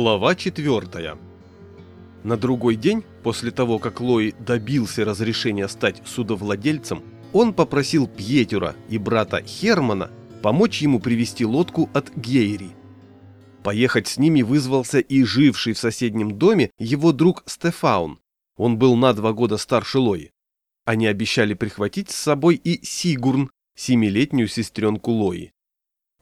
Глава четвертая. На другой день, после того, как Лои добился разрешения стать судовладельцем, он попросил Пьетюра и брата Хермана помочь ему привести лодку от Гейри. Поехать с ними вызвался и живший в соседнем доме его друг Стефаун. Он был на два года старше Лои. Они обещали прихватить с собой и Сигурн, семилетнюю сестренку Лои.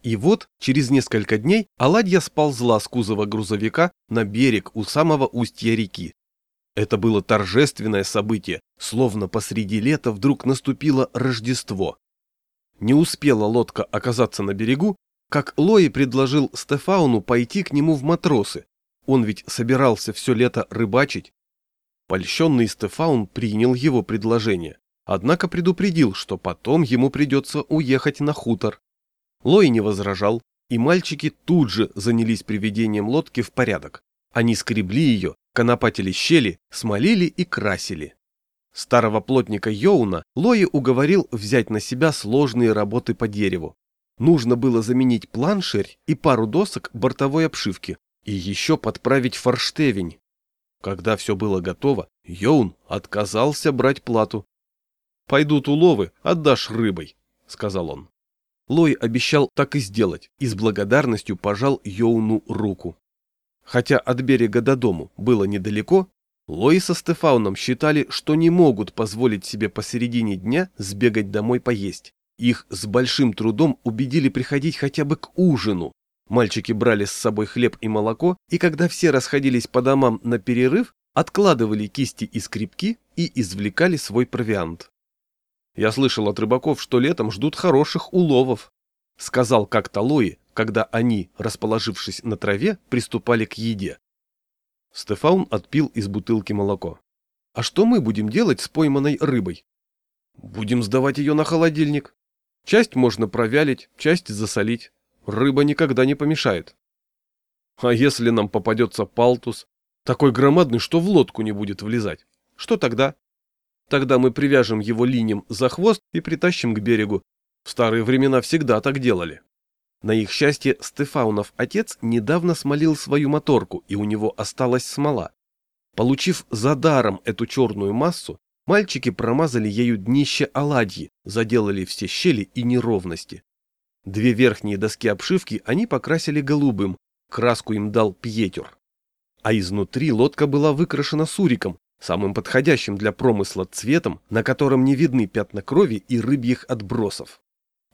И вот, через несколько дней, оладья сползла с кузова грузовика на берег у самого устья реки. Это было торжественное событие, словно посреди лета вдруг наступило Рождество. Не успела лодка оказаться на берегу, как Лои предложил Стефауну пойти к нему в матросы. Он ведь собирался все лето рыбачить. Польщенный Стефаун принял его предложение, однако предупредил, что потом ему придется уехать на хутор. Лой не возражал, и мальчики тут же занялись приведением лодки в порядок. Они скребли ее, конопатили щели, смолили и красили. Старого плотника Йоуна Лои уговорил взять на себя сложные работы по дереву. Нужно было заменить планшерь и пару досок бортовой обшивки, и еще подправить форштевень. Когда все было готово, Йоун отказался брать плату. «Пойдут уловы, отдашь рыбой», — сказал он. Лой обещал так и сделать и с благодарностью пожал Йоуну руку. Хотя от берега до дому было недалеко, Лой со Стефауном считали, что не могут позволить себе посередине дня сбегать домой поесть. Их с большим трудом убедили приходить хотя бы к ужину. Мальчики брали с собой хлеб и молоко, и когда все расходились по домам на перерыв, откладывали кисти и скребки и извлекали свой провиант. Я слышал от рыбаков, что летом ждут хороших уловов, сказал как-то Лои, когда они, расположившись на траве, приступали к еде. Стефаун отпил из бутылки молоко. А что мы будем делать с пойманной рыбой? Будем сдавать ее на холодильник. Часть можно провялить, часть засолить. Рыба никогда не помешает. А если нам попадется палтус, такой громадный, что в лодку не будет влезать, что тогда? Тогда мы привяжем его линем за хвост и притащим к берегу. В старые времена всегда так делали. На их счастье, Стефаунов отец недавно смолил свою моторку, и у него осталась смола. Получив за даром эту черную массу, мальчики промазали ею днище оладьи, заделали все щели и неровности. Две верхние доски обшивки они покрасили голубым, краску им дал Пьетер. А изнутри лодка была выкрашена суриком, самым подходящим для промысла цветом, на котором не видны пятна крови и рыбьих отбросов.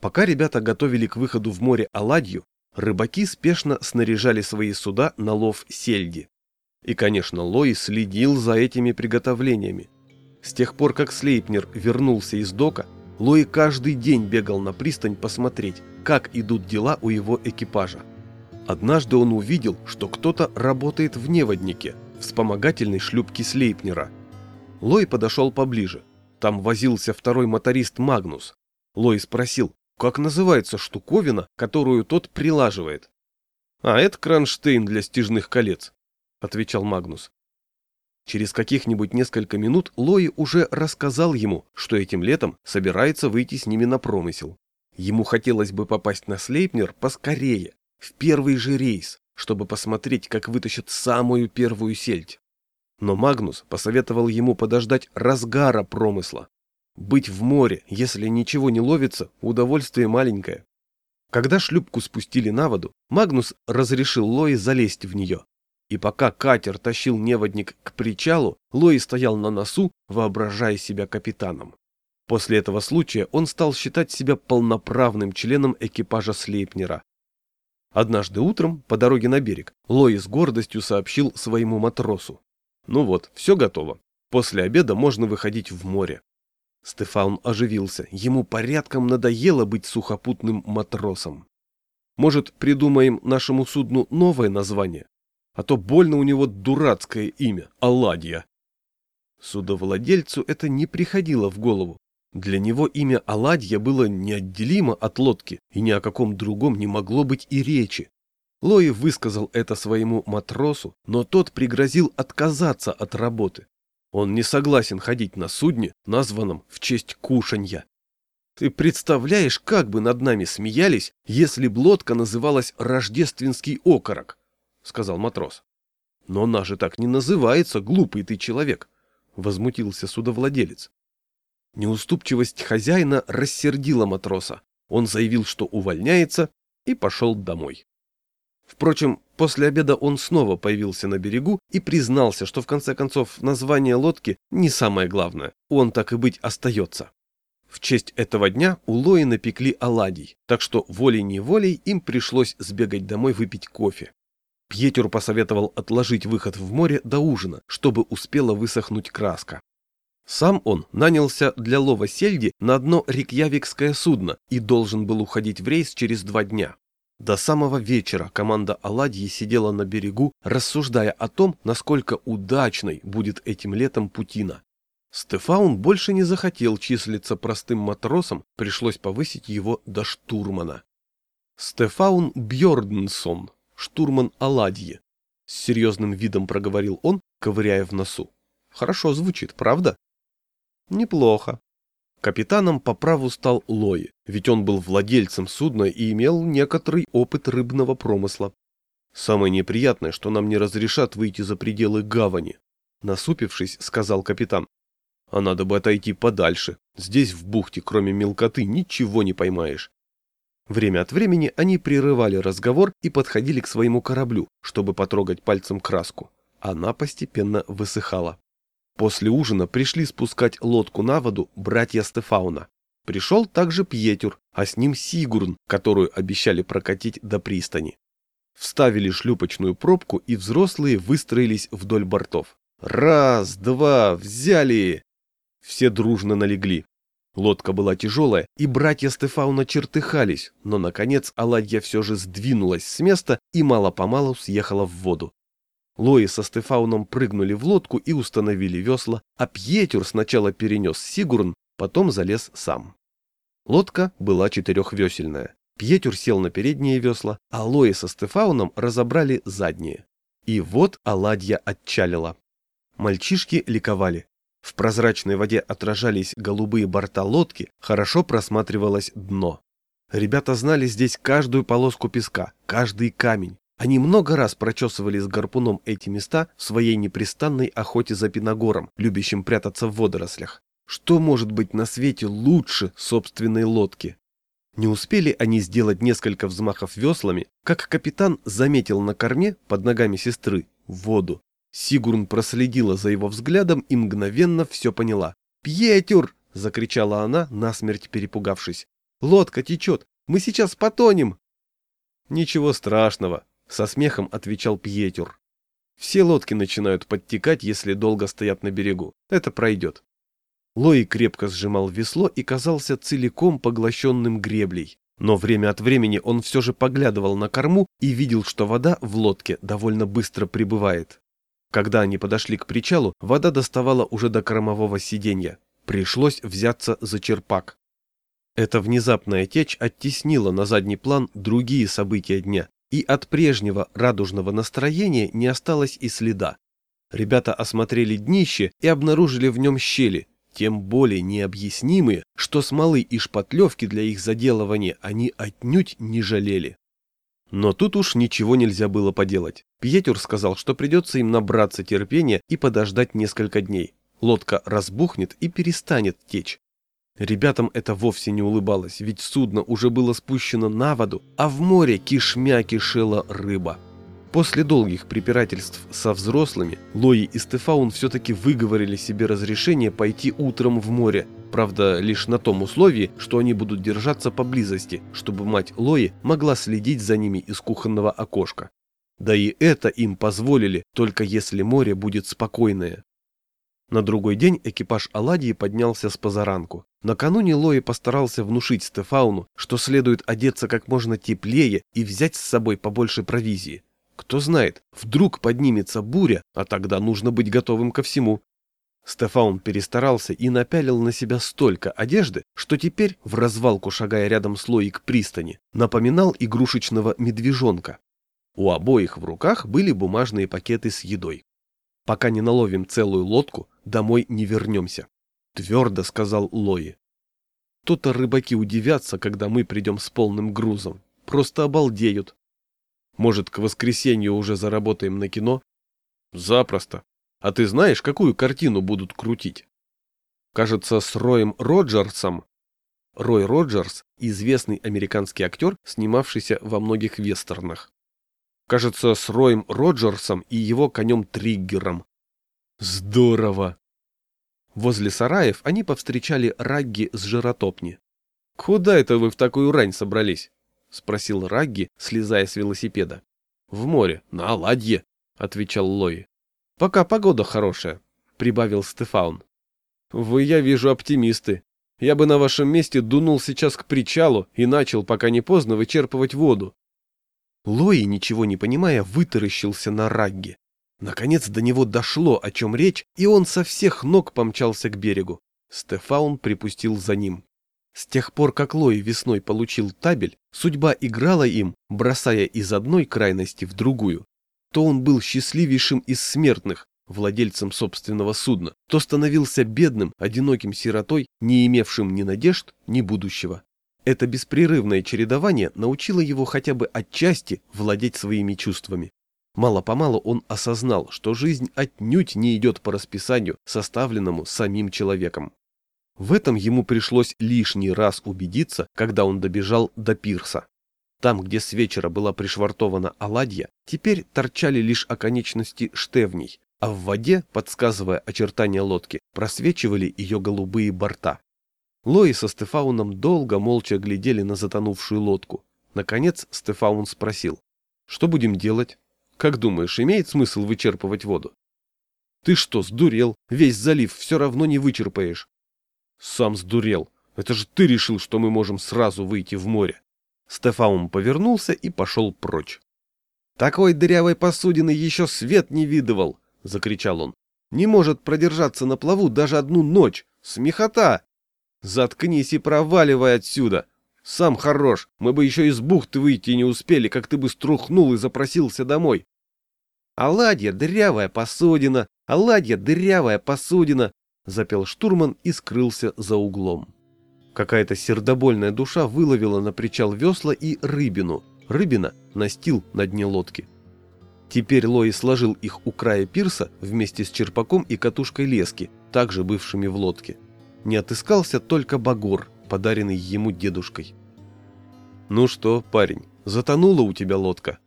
Пока ребята готовили к выходу в море оладью, рыбаки спешно снаряжали свои суда на лов сельди. И, конечно, Лой следил за этими приготовлениями. С тех пор, как Слейпнер вернулся из дока, Лой каждый день бегал на пристань посмотреть, как идут дела у его экипажа. Однажды он увидел, что кто-то работает в неводнике – вспомогательной шлюпки Слейпнера. Лой подошел поближе. Там возился второй моторист Магнус. Лой спросил, как называется штуковина, которую тот прилаживает. «А это кронштейн для стяжных колец», — отвечал Магнус. Через каких-нибудь несколько минут Лои уже рассказал ему, что этим летом собирается выйти с ними на промысел. Ему хотелось бы попасть на Слейпнер поскорее, в первый же рейс, чтобы посмотреть, как вытащат самую первую сельдь. Но Магнус посоветовал ему подождать разгара промысла. Быть в море, если ничего не ловится, удовольствие маленькое. Когда шлюпку спустили на воду, Магнус разрешил Лои залезть в нее. И пока катер тащил неводник к причалу, Лои стоял на носу, воображая себя капитаном. После этого случая он стал считать себя полноправным членом экипажа Слейпнера. Однажды утром, по дороге на берег, Лои с гордостью сообщил своему матросу. «Ну вот, все готово. После обеда можно выходить в море». Стефан оживился. Ему порядком надоело быть сухопутным матросом. «Может, придумаем нашему судну новое название? А то больно у него дурацкое имя – Аладья». Судовладельцу это не приходило в голову. Для него имя Аладья было неотделимо от лодки, и ни о каком другом не могло быть и речи. Лои высказал это своему матросу, но тот пригрозил отказаться от работы. Он не согласен ходить на судне, названном в честь кушанья. Ты представляешь, как бы над нами смеялись, если б лодка называлась «Рождественский окорок», — сказал матрос. Но она же так не называется, глупый ты человек, — возмутился судовладелец. Неуступчивость хозяина рассердила матроса. Он заявил, что увольняется, и пошел домой. Впрочем, после обеда он снова появился на берегу и признался, что в конце концов название лодки не самое главное, он так и быть остается. В честь этого дня у Лои напекли оладий, так что волей-неволей им пришлось сбегать домой выпить кофе. Пьетер посоветовал отложить выход в море до ужина, чтобы успела высохнуть краска. Сам он нанялся для лова сельди на одно рекьявикское судно и должен был уходить в рейс через два дня. До самого вечера команда Аладьи сидела на берегу, рассуждая о том, насколько удачной будет этим летом Путина. Стефаун больше не захотел числиться простым матросом, пришлось повысить его до штурмана. Стефаун Бьорднсон, штурман Аладьи. С серьезным видом проговорил он, ковыряя в носу. Хорошо звучит, правда? Неплохо. Капитаном по праву стал Лои, ведь он был владельцем судна и имел некоторый опыт рыбного промысла. Самое неприятное, что нам не разрешат выйти за пределы гавани. Насупившись, сказал капитан. А надо бы отойти подальше. Здесь в бухте, кроме мелкоты, ничего не поймаешь. Время от времени они прерывали разговор и подходили к своему кораблю, чтобы потрогать пальцем краску. Она постепенно высыхала. После ужина пришли спускать лодку на воду братья Стефауна. Пришел также Пьетюр, а с ним Сигурн, которую обещали прокатить до пристани. Вставили шлюпочную пробку, и взрослые выстроились вдоль бортов. Раз, два, взяли! Все дружно налегли. Лодка была тяжелая, и братья Стефауна чертыхались, но, наконец, оладья все же сдвинулась с места и мало-помалу съехала в воду. Лои со Стефауном прыгнули в лодку и установили весла, а Пьетюр сначала перенес Сигурн, потом залез сам. Лодка была четырехвесельная. Пьетюр сел на передние весла, а Лои со Стефауном разобрали задние. И вот оладья отчалила. Мальчишки ликовали. В прозрачной воде отражались голубые борта лодки, хорошо просматривалось дно. Ребята знали здесь каждую полоску песка, каждый камень, они много раз прочесывали с гарпуном эти места в своей непрестанной охоте за пиногором, любящим прятаться в водорослях. Что может быть на свете лучше собственной лодки? Не успели они сделать несколько взмахов веслами, как капитан заметил на корме под ногами сестры воду. Сигурн проследила за его взглядом и мгновенно все поняла. «Пьетюр!» — закричала она, насмерть перепугавшись. «Лодка течет! Мы сейчас потонем!» «Ничего страшного!» Со смехом отвечал Пьетюр. Все лодки начинают подтекать, если долго стоят на берегу. Это пройдет. Лои крепко сжимал весло и казался целиком поглощенным греблей. Но время от времени он все же поглядывал на корму и видел, что вода в лодке довольно быстро прибывает. Когда они подошли к причалу, вода доставала уже до кормового сиденья. Пришлось взяться за черпак. Эта внезапная течь оттеснила на задний план другие события дня, и от прежнего радужного настроения не осталось и следа. Ребята осмотрели днище и обнаружили в нем щели, тем более необъяснимые, что смолы и шпатлевки для их заделывания они отнюдь не жалели. Но тут уж ничего нельзя было поделать. Пьетюр сказал, что придется им набраться терпения и подождать несколько дней. Лодка разбухнет и перестанет течь. Ребятам это вовсе не улыбалось, ведь судно уже было спущено на воду, а в море кишмя кишела рыба. После долгих препирательств со взрослыми, Лои и Стефаун все-таки выговорили себе разрешение пойти утром в море, правда, лишь на том условии, что они будут держаться поблизости, чтобы мать Лои могла следить за ними из кухонного окошка. Да и это им позволили, только если море будет спокойное. На другой день экипаж Аладьи поднялся с позаранку. Накануне Лои постарался внушить Стефауну, что следует одеться как можно теплее и взять с собой побольше провизии. Кто знает, вдруг поднимется буря, а тогда нужно быть готовым ко всему. Стефаун перестарался и напялил на себя столько одежды, что теперь, в развалку шагая рядом с Лоей к пристани, напоминал игрушечного медвежонка. У обоих в руках были бумажные пакеты с едой. Пока не наловим целую лодку, домой не вернемся», — твердо сказал Лои. «То-то рыбаки удивятся, когда мы придем с полным грузом. Просто обалдеют. Может, к воскресенью уже заработаем на кино?» Запросто. А ты знаешь, какую картину будут крутить? Кажется, с Роем Роджерсом. Рой Роджерс – известный американский актер, снимавшийся во многих вестернах. Кажется, с Роем Роджерсом и его конем Триггером. Здорово! Возле сараев они повстречали Рагги с жиротопни. «Куда это вы в такую рань собрались?» — спросил Рагги, слезая с велосипеда. «В море, на оладье», — отвечал Лои. «Пока погода хорошая», — прибавил Стефан. «Вы, я вижу, оптимисты. Я бы на вашем месте дунул сейчас к причалу и начал, пока не поздно, вычерпывать воду». Лои, ничего не понимая, вытаращился на Рагги. Наконец до него дошло, о чем речь, и он со всех ног помчался к берегу. Стефаун припустил за ним. С тех пор, как Лои весной получил табель, судьба играла им, бросая из одной крайности в другую. То он был счастливейшим из смертных, владельцем собственного судна, то становился бедным, одиноким сиротой, не имевшим ни надежд, ни будущего. Это беспрерывное чередование научило его хотя бы отчасти владеть своими чувствами. Мало-помалу он осознал, что жизнь отнюдь не идет по расписанию, составленному самим человеком. В этом ему пришлось лишний раз убедиться, когда он добежал до пирса. Там, где с вечера была пришвартована оладья, теперь торчали лишь оконечности штевней, а в воде, подсказывая очертания лодки, просвечивали ее голубые борта. Лои со Стефауном долго молча глядели на затонувшую лодку. Наконец Стефаун спросил, что будем делать? Как думаешь, имеет смысл вычерпывать воду? Ты что, сдурел? Весь залив все равно не вычерпаешь. Сам сдурел. Это же ты решил, что мы можем сразу выйти в море. Стефаун повернулся и пошел прочь. «Такой дырявой посудины еще свет не видывал!» — закричал он. «Не может продержаться на плаву даже одну ночь! Смехота! Заткнись и проваливай отсюда! Сам хорош, мы бы еще из бухты выйти не успели, как ты бы струхнул и запросился домой. Оладья, дырявая посудина, оладья, дырявая посудина, запел штурман и скрылся за углом. Какая-то сердобольная душа выловила на причал весла и рыбину. Рыбина настил на дне лодки. Теперь Лои сложил их у края пирса вместе с черпаком и катушкой лески, также бывшими в лодке. Не отыскался только багор, подаренный ему дедушкой. «Ну что, парень, затонула у тебя лодка?»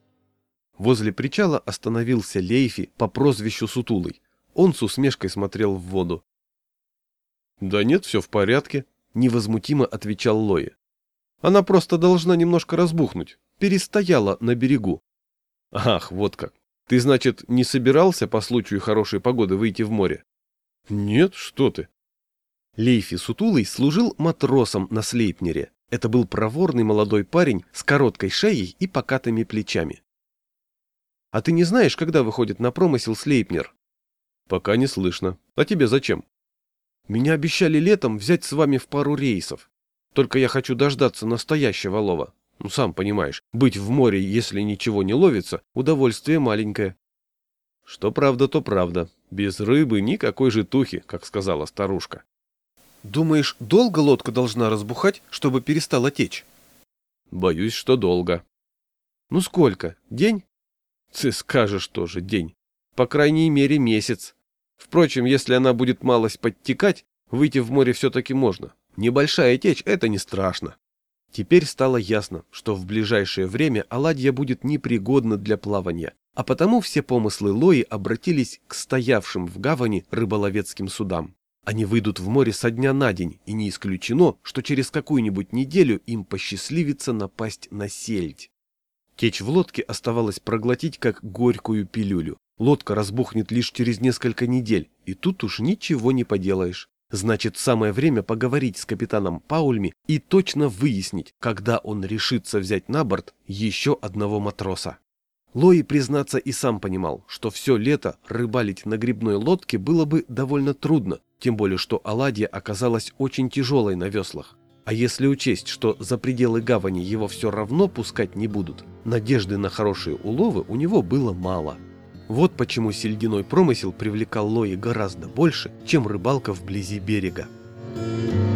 Возле причала остановился Лейфи по прозвищу Сутулый. Он с усмешкой смотрел в воду. «Да нет, все в порядке», — невозмутимо отвечал Лои. «Она просто должна немножко разбухнуть, перестояла на берегу». «Ах, вот как. Ты, значит, не собирался по случаю хорошей погоды выйти в море?» «Нет, что ты. Лейфи Сутулый служил матросом на Слейпнере. Это был проворный молодой парень с короткой шеей и покатыми плечами. «А ты не знаешь, когда выходит на промысел Слейпнер?» «Пока не слышно. А тебе зачем?» «Меня обещали летом взять с вами в пару рейсов. Только я хочу дождаться настоящего лова. Ну, сам понимаешь, быть в море, если ничего не ловится, удовольствие маленькое». «Что правда, то правда. Без рыбы никакой житухи, как сказала старушка». Думаешь, долго лодка должна разбухать, чтобы перестала течь? Боюсь, что долго. Ну сколько? День? Ты скажешь тоже день. По крайней мере месяц. Впрочем, если она будет малость подтекать, выйти в море все-таки можно. Небольшая течь – это не страшно. Теперь стало ясно, что в ближайшее время оладья будет непригодна для плавания, а потому все помыслы Лои обратились к стоявшим в гавани рыболовецким судам. Они выйдут в море со дня на день, и не исключено, что через какую-нибудь неделю им посчастливится напасть на сельдь. Течь в лодке оставалось проглотить как горькую пилюлю. Лодка разбухнет лишь через несколько недель, и тут уж ничего не поделаешь. Значит, самое время поговорить с капитаном Паульми и точно выяснить, когда он решится взять на борт еще одного матроса. Лои, признаться, и сам понимал, что все лето рыбалить на грибной лодке было бы довольно трудно, тем более что оладья оказалась очень тяжелой на веслах. А если учесть, что за пределы гавани его все равно пускать не будут, надежды на хорошие уловы у него было мало. Вот почему сельдяной промысел привлекал Лои гораздо больше, чем рыбалка вблизи берега. Thank you.